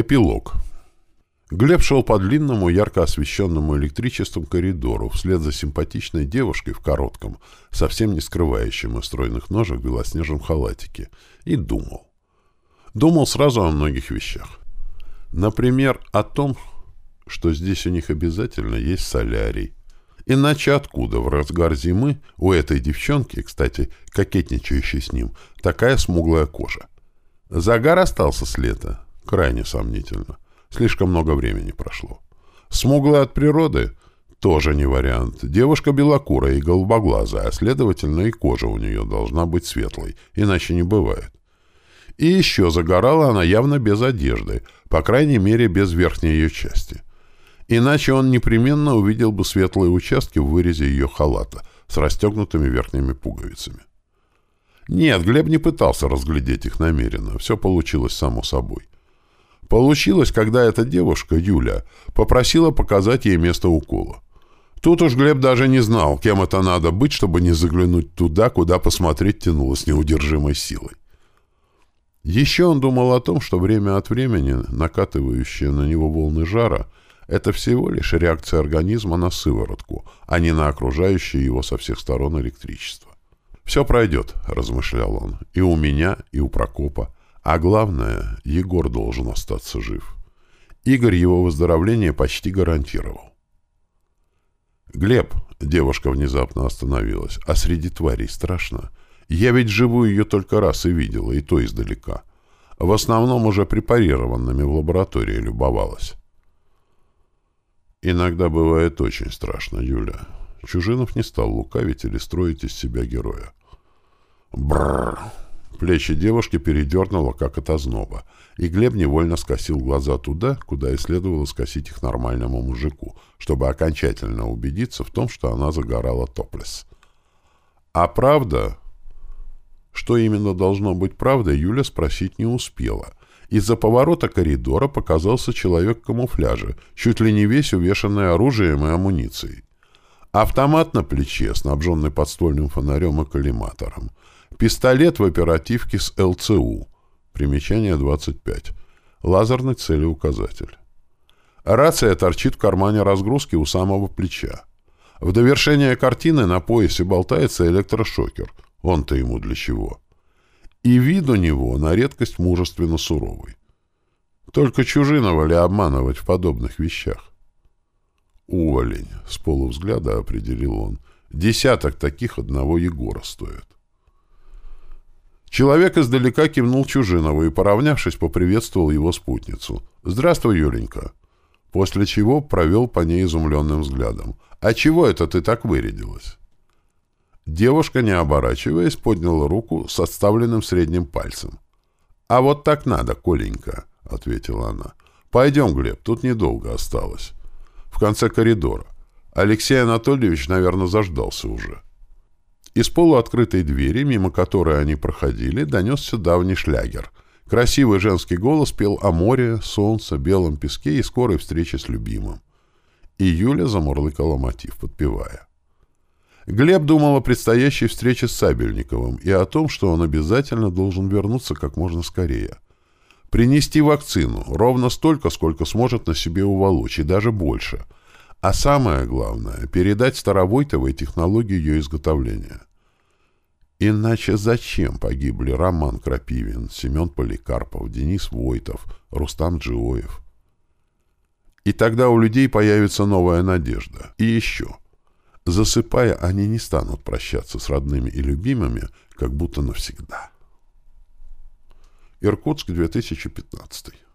Эпилог. Глеб шел по длинному, ярко освещенному электричеством коридору вслед за симпатичной девушкой в коротком, совсем не скрывающем стройных ножек белоснежном халатике, и думал. Думал сразу о многих вещах. Например, о том, что здесь у них обязательно есть солярий. Иначе откуда в разгар зимы у этой девчонки, кстати, кокетничающей с ним, такая смуглая кожа? Загар остался с лета. Крайне сомнительно. Слишком много времени прошло. Смуглая от природы? Тоже не вариант. Девушка белокурая и голубоглазая, а следовательно и кожа у нее должна быть светлой, иначе не бывает. И еще загорала она явно без одежды, по крайней мере без верхней ее части. Иначе он непременно увидел бы светлые участки в вырезе ее халата с расстегнутыми верхними пуговицами. Нет, Глеб не пытался разглядеть их намеренно, все получилось само собой. Получилось, когда эта девушка, Юля, попросила показать ей место укола. Тут уж Глеб даже не знал, кем это надо быть, чтобы не заглянуть туда, куда посмотреть тянуло с неудержимой силой. Еще он думал о том, что время от времени накатывающие на него волны жара — это всего лишь реакция организма на сыворотку, а не на окружающее его со всех сторон электричество. «Все пройдет», — размышлял он, — «и у меня, и у Прокопа, а главное, Егор должен остаться жив. Игорь его выздоровление почти гарантировал. «Глеб», — девушка внезапно остановилась, — «а среди тварей страшно. Я ведь живую ее только раз и видела, и то издалека. В основном уже препарированными в лаборатории любовалась». «Иногда бывает очень страшно, Юля». Чужинов не стал лукавить или строить из себя героя. Бррр. Плечи девушки передернуло, как от озноба, и Глеб невольно скосил глаза туда, куда и следовало скосить их нормальному мужику, чтобы окончательно убедиться в том, что она загорала топлес. А правда... Что именно должно быть правдой, Юля спросить не успела. Из-за поворота коридора показался человек в камуфляже, чуть ли не весь увешанный оружием и амуницией. Автомат на плече, снабженный подствольным фонарем и коллиматором. Пистолет в оперативке с ЛЦУ. Примечание 25. Лазерный целеуказатель. Рация торчит в кармане разгрузки у самого плеча. В довершение картины на поясе болтается электрошокер. Он-то ему для чего? И вид у него на редкость мужественно суровый. Только чужиного ли обманывать в подобных вещах? Уволень, с полувзгляда определил он. Десяток таких одного Егора стоит. Человек издалека кивнул Чужинову и, поравнявшись, поприветствовал его спутницу. «Здравствуй, Юленька!» После чего провел по ней изумленным взглядом. «А чего это ты так вырядилась?» Девушка, не оборачиваясь, подняла руку с отставленным средним пальцем. «А вот так надо, Коленька», — ответила она. «Пойдем, Глеб, тут недолго осталось. В конце коридора. Алексей Анатольевич, наверное, заждался уже». Из полуоткрытой двери, мимо которой они проходили, донесся давний шлягер. Красивый женский голос пел о море, солнце, белом песке и скорой встрече с любимым. И Юля замурлыкала мотив, подпевая. Глеб думал о предстоящей встрече с Сабельниковым и о том, что он обязательно должен вернуться как можно скорее. Принести вакцину, ровно столько, сколько сможет на себе уволочь, и даже больше. А самое главное — передать Старовойтовой технологию ее изготовления. Иначе зачем погибли Роман Крапивин, Семен Поликарпов, Денис Войтов, Рустам Джиоев? И тогда у людей появится новая надежда. И еще. Засыпая, они не станут прощаться с родными и любимыми, как будто навсегда. Иркутск, 2015